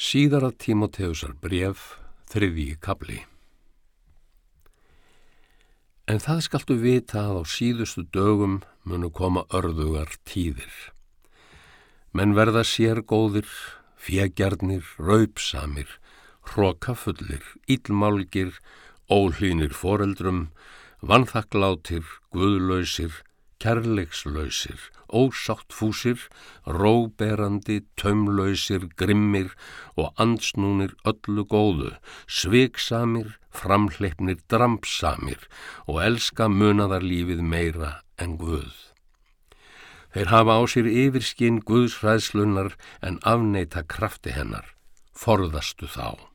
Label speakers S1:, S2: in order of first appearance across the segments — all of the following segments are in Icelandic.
S1: Síðara Tímoteusar bref, þriðji kabli. En það skaltu vita að á síðustu dögum munu koma örðugar tíðir. Menn verða sér góðir, fjegjarnir, raupsamir, hrókafullir, ílmálgir, ólínir foreldrum, vanþakklátir, guðlausir, kærleikslausir, ósáttfúsir, róberandi, taumlausir, grimmir og ansnúnir öllu góðu, sviksamir, framhleipnir, drampsamir og elska munaðar lífið meira en Guð. Þeir hafa á sér yfirskinn Guðsræðslunar en afneita krafti hennar, forðastu þá.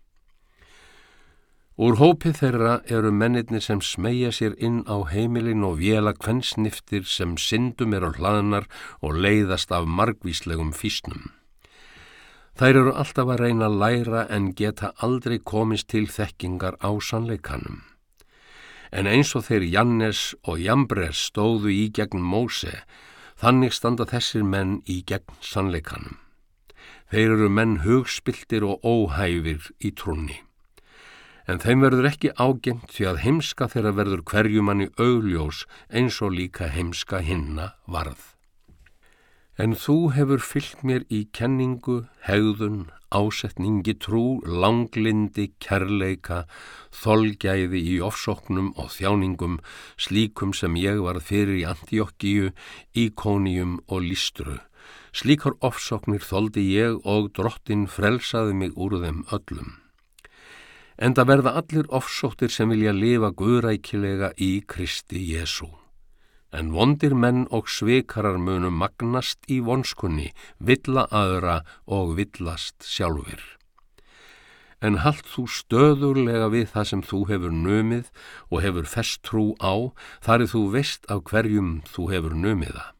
S1: Úr hópið þeirra eru mennirni sem smegja sér inn á heimilin og vela kvennsniftir sem syndum er á hlaðnar og leiðast af margvíslegum físnum. Þær eru alltaf að reyna að læra en geta aldrei komist til þekkingar á sannleikanum. En eins og þeir Jannes og Jambres stóðu í gegn Móse, þannig standa þessir menn í gegn sannleikanum. Þeir eru menn hugspiltir og óhæfir í trúni en þeim verður ekki ágengt því að heimska þeirra verður hverjumanni augljós eins og líka heimska hinna varð. En þú hefur fyllt mér í kenningu, hegðun, ásetningi trú, langlindi, kærleika, þolgæði í ofsóknum og þjáningum, slíkum sem ég var fyrir í Antíokkíu, Íkónium og Lístru. Slíkar ofsóknir þoldi ég og drottin frelsaði mig úr þeim öllum en það verða allir ofsóttir sem vilja lifa guðrækilega í Kristi Jésu. En vondir menn og sveikarar munum magnast í vonskunni, villa aðra og villast sjálfur. En hald þú stöðurlega við það sem þú hefur nömið og hefur fest trú á, þar er þú veist af hverjum þú hefur nömiða.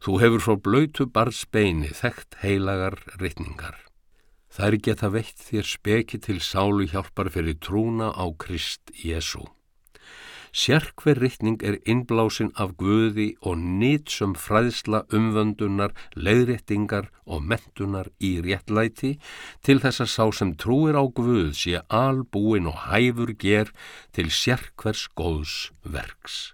S1: Þú hefur frá blöytu barns beini þekkt heilagar rytningar. Þær geta veitt þér speki til sálu hjálpar fyrir trúna á Krist Jésu. Sérkver rittning er innblásin af Guði og nýtsum fræðsla umvöndunar, leiðréttingar og mentunar í réttlæti til þess að sá sem trúir á Guð sé albúin og hæfur ger til sérkvers góðs verks.